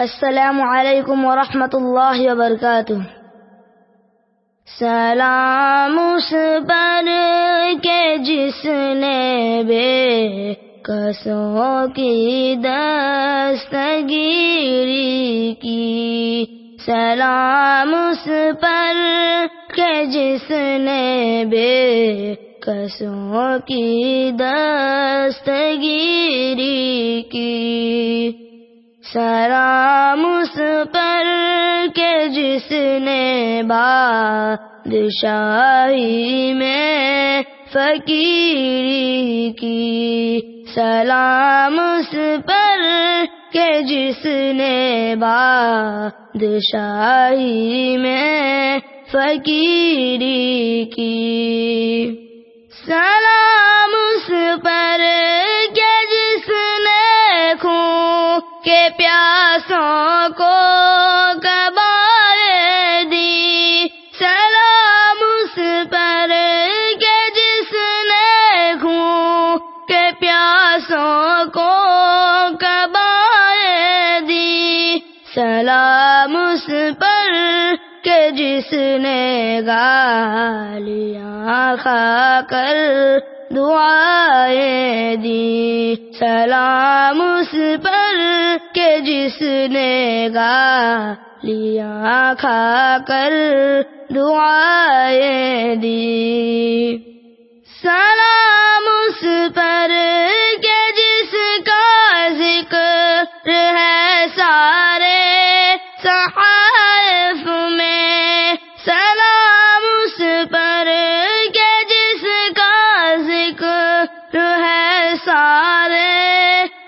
السلام علیکم ورحمۃ اللہ وبرکاتہ۔ سلام اس پر کے جس نے بے کسوں کی دستگیری کی۔ سلام اس پر کے جس نے بے کسوں کی دستگیری کی۔ سلام اس پر کے جس نے بادشاہی میں فقیری کی سلام اس پر کہ جس نے بادشاہی میں فقیری کی کے پیاسوں کو کبائے دی۔ سلام اس پر کہ جس نے خون کے پیاسوں کو کبائے دی۔ سلام اس پر کہ جس نے گالیاں کھا کر دعائیں دی۔ سلام اس پر کہ جس نے گا لیا کھا کر دعائیں دی۔ سلام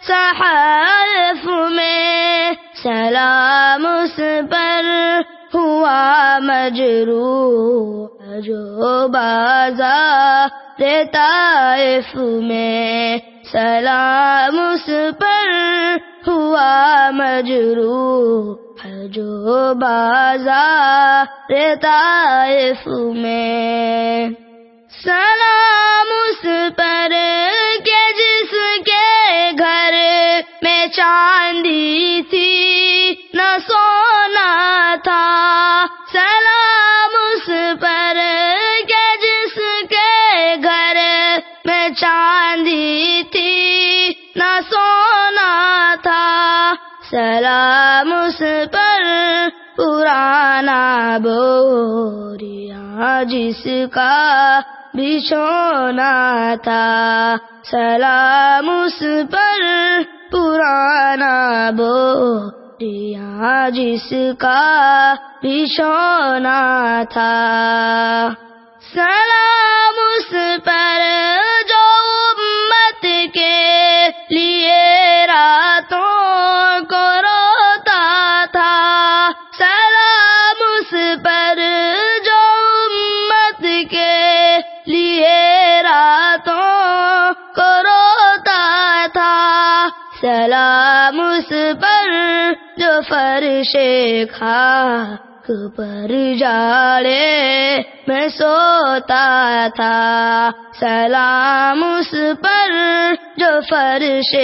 صحائف میں سلام اس پر ہوا مجرو جو بازار طائف میں سلام اس پر ہوا مجرو جو بازار طائف میں سلام اس پر چاندی تھی، نہ سونا تھا۔ سلام اس پر کہ جس کے گھر میں چاندی تھی، نہ سونا تھا۔ سلام اس پر پرانا بوریا جس کا بچھونا تھا۔ سلام اس پر پرانا بوریا جس کا بچھونا تھا۔ سلام سلام اس پر جو فرش کھا پر جاڑے میں سوتا تھا۔ سلام اس پر جو فرش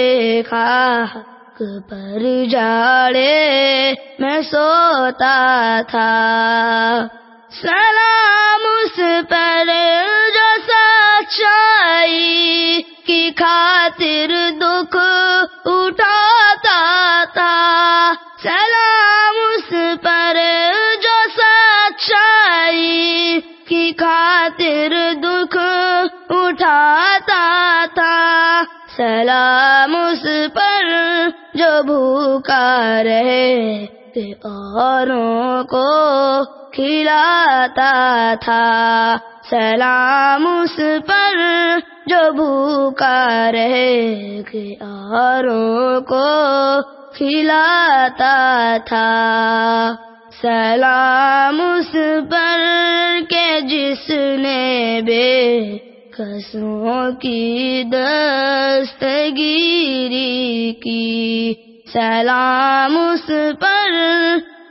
خاک پر جاڑے میں سوتا تھا۔ سلام اس پر جو سچائی کی خاطر سلام اس پر جو بھوکا رہے اوروں کو کھلاتا تھا۔ سلام اس پر جو بھوکا رہے اوروں کو کھلاتا تھا۔ سلام اس پر کہ جس نے بے کسوں کی دستگیری کی۔ سلام اس پر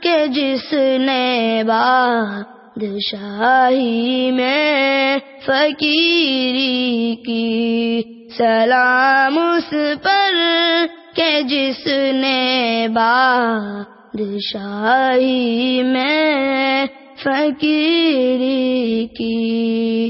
کہ جس نے بادشاہی میں فقیری کی۔ سلام اس پر کہ جس نے بادشاہی میں فقیری کی۔